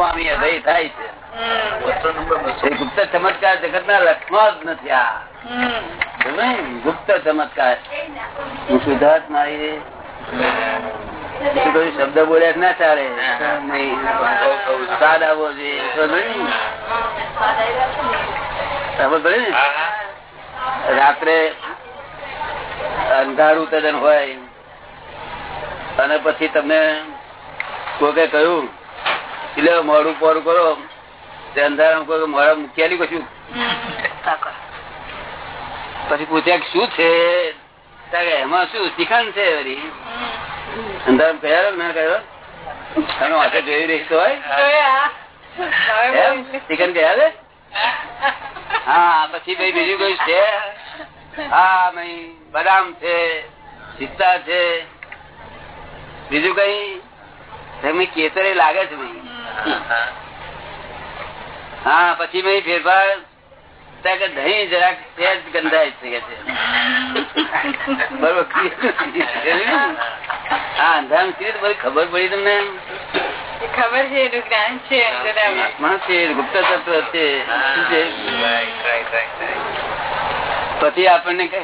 સ્વામી અભય થાય છે. ગુપ્ત ચમત્કાર જગત ના લક્ષમાં જ નથી આ. ગુપ્ત ચમત્કાર. હું સુધાર્થ મારી શબ્દ બોલ્યા ના ચાલે. સ્વાદ રાત્રે અંધારું તદ્દન હોય. અને પછી તમને કોઈ કહ્યું એટલે મોડું પોરું કરો. અંધારામાં મોડા મૂકેલી કશું? પછી પૂછ્યા શું છે? એમાં શું શિખંડ છે વળી? અંધારામાં કયા ના કયો તમે વાંચે જોઈ રહી તો એમ? શિખંડ કયા છે હા પછી ભાઈ બીજું કયું છે? હા ભાઈ બદામ છે સીતા છે. બીજું કઈ? કેતરે લાગે છે ભાઈ. હા પછી મેં ફેરફાર દહીં જરાક સહેજ ગંધાય છે બરોબર. હા અંધારામાં કેવી રીતે બધી ખબર પડી તમને? ખબર છે એનું જ્ઞાન છે. આત્મા ગુપ્ત તત્વ છે. છે? પછી આપણને કહે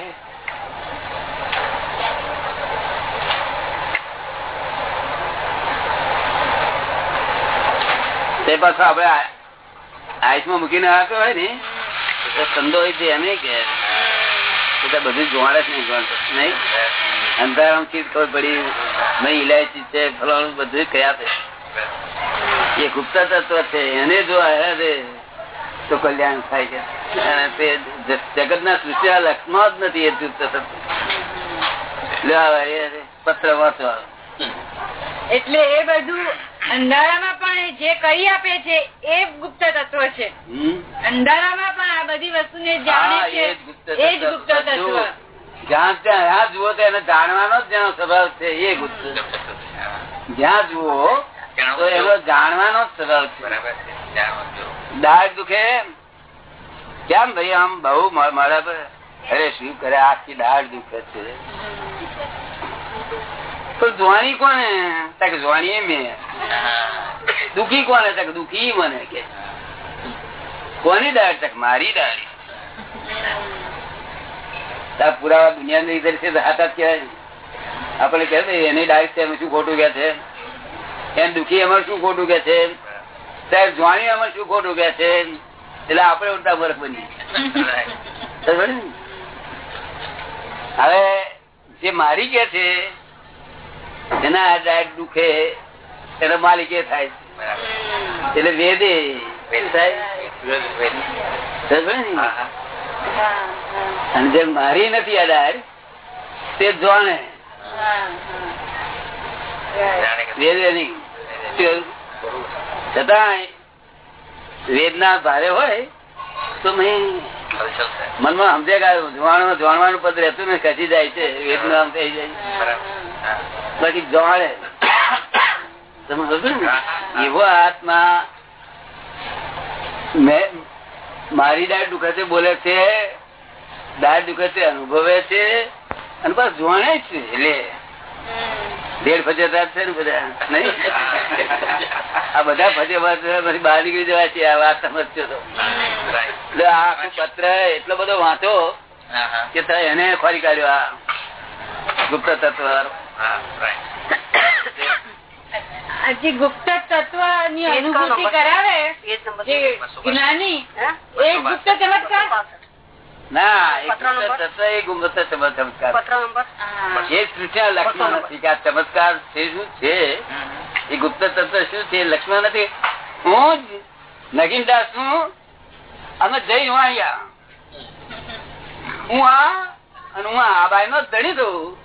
તે પાછો આપડે આઈસમાં મૂકીને આપ્યો હોય ને સંદો હોય છે એમ કે બધું જોવાડે જ નહીં નહીં? અંધારામ ચીજ ખબર પડી, નહીં ઇલાયચી છે, ફલાણું બધું કયા છે. એ ગુપ્ત તત્વ છે, એને જો છે, તો કલ્યાણ થાય છે. અને તે જગત ના સૃષ્ટિ લક્ષમાં જ નથી એ ગુપ્ત તત્વ. પત્ર વાંચવા. એટલે એ બધું અંધારામાં પણ જે કરી આપે છે એ ગુપ્ત તત્વ છે. અંધારામાં પણ આ બધી વસ્તુને જાણે છે એ જ ગુપ્ત તત્વ. જ્યાં ત્યાં જ્યાં જુઓ તો એને જાણવાનો જ જેનો સ્વભાવ છે એ ગુપ્ત. જ્યાં જુઓ તો એનો જાણવાનો જ સ્વભાવ છે. દાઢ દુખે કેમ ભાઈ આમ બહુ મારા અરે શું કરે? આખી દાઢ દુખે છે. પણ જોવાની કોને તક જોવાની મેં દુખી કોને તક દુખી મને કે. કોની દાઢ? તક મારી દાઢ. પુરાવા દુનિયા ની રીતે હાથ કહેવાય. આપણે કહે એની ડાયરેક્ટ છે શું ખોટું કે છે? એમ દુખી એમાં શું ખોટું કે છે? સાહેબ જોવાની એમાં શું ખોટું કે છે? એટલે આપણે ઉલટા ફરક બની હવે જે મારી કે છે એના ડાયટ દુખે એના માલિકે થાય એટલે વેદે? અને જે મારી નથી આ ડાયટ તે જોણે. વેદે નહીં. વેદના ભારે હોય તો મનમાં સમજે કે જોવાનું પદ રહેતું ને ખસી જાય છે વેદના આમ થઈ જાય બાકી જોડે તમે સમજો ને? એવો આત્મા મેં મારી દાળ દુખે બોલે છે દાળ દુખે અનુભવે છે અને બસ જોણે છે એટલે. દેડ ફજેદાર છે ને બધા? નહીં? આ બધા ફજે પછી બહાર નીકળી જવા છે આ વાત સમજજો તો. એટલે આ પત્ર એટલો બધો વાંચો કે એને ખોરી કાઢ્યો આ ગુપ્ત તત્વ જે ગુપ્ત તત્વની અનુભૂતિ કરાવે જ્ઞાની એ ગુપ્ત ચમત્કાર? ના એ? તત્વ એ ગુપ્ત ચમત્કાર. પત્ર નંબર? હા. એ સૃષ્ટિના લક્ષણ નથી કે આ ચમત્કાર છે શું છે? એ ગુપ્ત તત્વ શું છે? લક્ષ્મણ નથી. હું જ નગીનદાસ છું. અમે જઈ હું અહીંયા. હું આ અને હું આ બાઈ નો ધણી છું.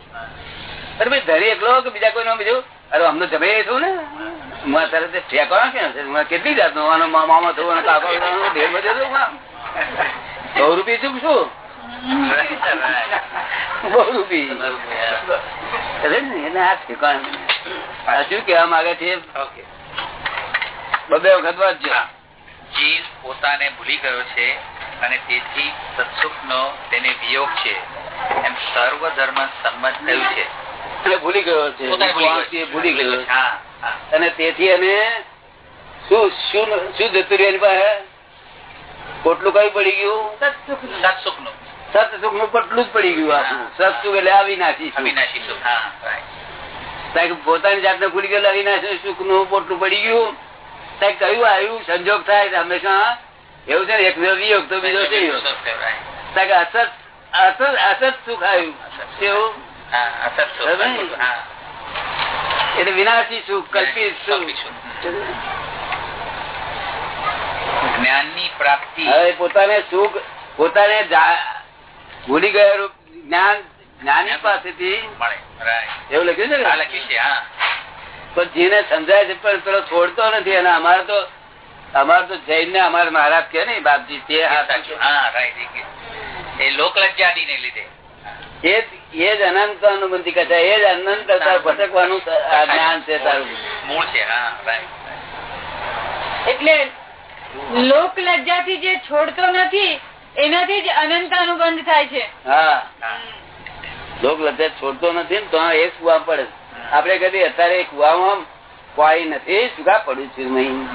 અરે ભાઈ ધણી એકલો કે બીજા કોઈ બીજું? અરે અમને જમે છું ને. હું અત્યારે તે છે? કેટલી જાત નો આનો મામા થયું અને કાકો ઢેર બધે બહુ રૂપિયા ચૂક છું બહુ રૂપિયા. અરે ને, એને આ ઠેકાણ આ શું કેવા માંગે છે? બબે વખત વાંચજો. જીવ પોતાને ભૂલી ગયો છે અને તેથી સત્સુખ નો તેને વિયોગ છે. એમ સર્વ ધર્મ સંમત થયું છે. એટલે ભૂલી ગયો છે. ભૂલી ગયો એ ભૂલી ગયો છે. હા, હા. અને તેથી એને શું શું શું જતું રહ્યું પાસે? કોટલું કયું પડી ગયું? સત્સુખનું. સત્સુખનું પટલું જ પડી ગયું આપણું સતસુખ એટલે અવિનાશી અવિનાશી સુખ. પોતાની જાતને ભૂલી ગયેલું અવિનાશી સુખનું પોટલું પડી ગયું. ત્યાં કયું આવ્યું સંજોગ થાય હંમેશા એવું છે ને એક વિયોગ તો બીજો છે અસત અસત અસત સુખ આવ્યું કેવું? એટલે વિનાશી સુખ કલ્પિત સુખ કલ્પિત સુખ. પ્રાપ્તિ. હવે પોતાને સુખ પોતાને ભૂલી ગયેલું જ્ઞાન જ્ઞાની પાસેથી એવું લખ્યું છે ને? લખ્યું છે હા. પણ જેને સમજાય છે પણ પેલો છોડતો નથી. અને અમારે તો અમારે તો જૈન ને અમારે મહારાજ કે ને બાપજી તે. હા right. એ લોકલજ્જાદી ને લીધે. એ જ- અનંત અનુબંધી કથા એ જ અનંત ભટકવાનું જ્ઞાન છે તારું. મૂળ છે એટલે લોક લજ્જાથી જે છોડતો નથી એનાથી જ અનંત અનુબંધ થાય છે. હા. લોક લજ્જા છોડતો નથી ને તો એ કુવા પડે. આપડે કદી અત્યારે કુવામાં કોઈ નથી. સુગા પડ્યું છે નહીં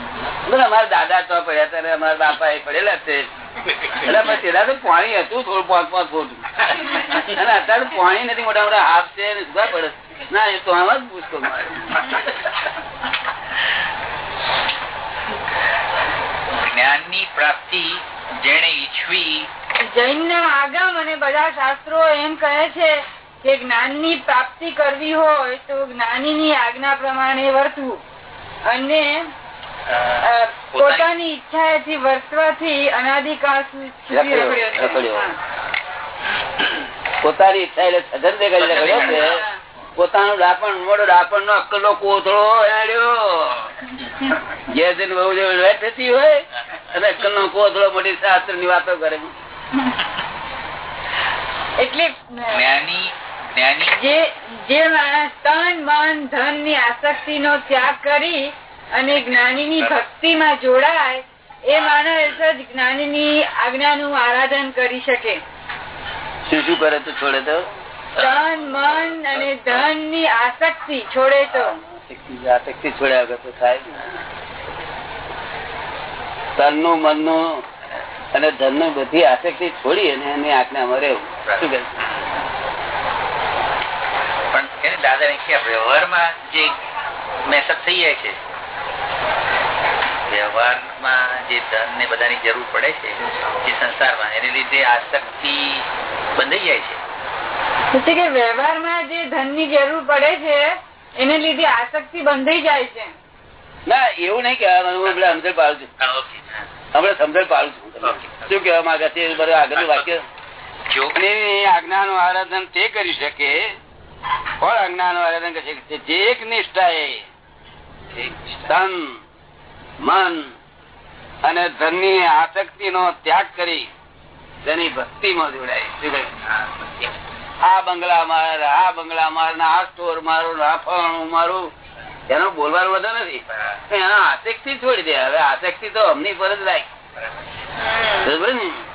અમારા દાદા તો પડ્યા ત્યારે અમારા બાપા એ પડેલા છે. પણ તો પાણી હતું થોડું પાંચ પાંચ ફૂટ. અને અત્યારે પાણી નથી મોટા મોટા હાફ છે ને પડે ના એ તો આમ જ પૂછતો જ્ઞાનની પ્રાપ્તિ જેને ઈચ્છવી જૈન ના આગમ અને બધા શાસ્ત્રો એમ કહે છે કે જ્ઞાનની પ્રાપ્તિ કરવી હોય તો જ્ઞાની ની આજ્ઞા પ્રમાણે વર્તવું. અને પોતાની ઈચ્છાથી વર્તવાથી સુધી રખડ્યો, રખડ્યો. રખડ્યો. હા. પોતાની ઈચ્છા એટલે સદન કરી રહ્યો છે પોતાનું ડાપણ મોડો ડાપણ નો અક્કલો કોથળો હેડ્યો ઘેર જઈને બહુ વેટ થતી હોય અને અક્કલ નો કોથળો મોટી શાસ્ત્રની વાતો કરે એટલે જ્ઞાની જ્ઞાની જે જે માણસ તન મન ધનની આસક્તિ નો ત્યાગ કરી અને જ્ઞાની ની ભક્તિ માં જોડાય એ માણસ જ જ્ઞાની ની આજ્ઞા નું આરાધન કરી શકે. શું શું કરે તો છોડે તો? તન મન અને ધનની આસક્તિ છોડે તો. આસક્તિ છોડ્યા વગર તો થાય તનનું. મનનું અને ધનનું બધી આસક્તિ છોડી અને એની આજ્ઞામાં રહેવું. શું કહે? પણ દાદા ને કે વ્યવહારમાં જે મેસઅપ થઈ જાય છે વ્યવહારમાં જે ધન ને બધાની જરૂર પડે છે જે સંસારમાં એને લીધે આસક્તિ બંધાઈ જાય છે. કે વ્યવહારમાં જે ધનની જરૂર પડે છે એને લીધે આસક્તિ બંધાઈ જાય છે. ના એવું નહીં કહેવાનું હું હમણાં સમજણ પાડું છું. હમણાં સમજણ પાડું છું શું કેવા માંગે છે આગળ આગળનું વાક્ય? આજ્ઞા આજ્ઞાનું આરાધન તે કરી શકે. કોણ આજ્ઞાનું આરાધન કરી શકે? જે એક નિષ્ઠાએ તન મન અને ધનની આસક્તિ નો ત્યાગ કરી તેની ભક્તિમાં જોડાય. શું કહ્યું? હા, આ બંગલા માર આ બંગલા માર ને આ સ્ટોર મારું. આ મારું એનો બોલવાનું વધુ નથી. એના આસક્તિ છોડી દે. હવે આસક્તિ તો અમની પર જ રાખી.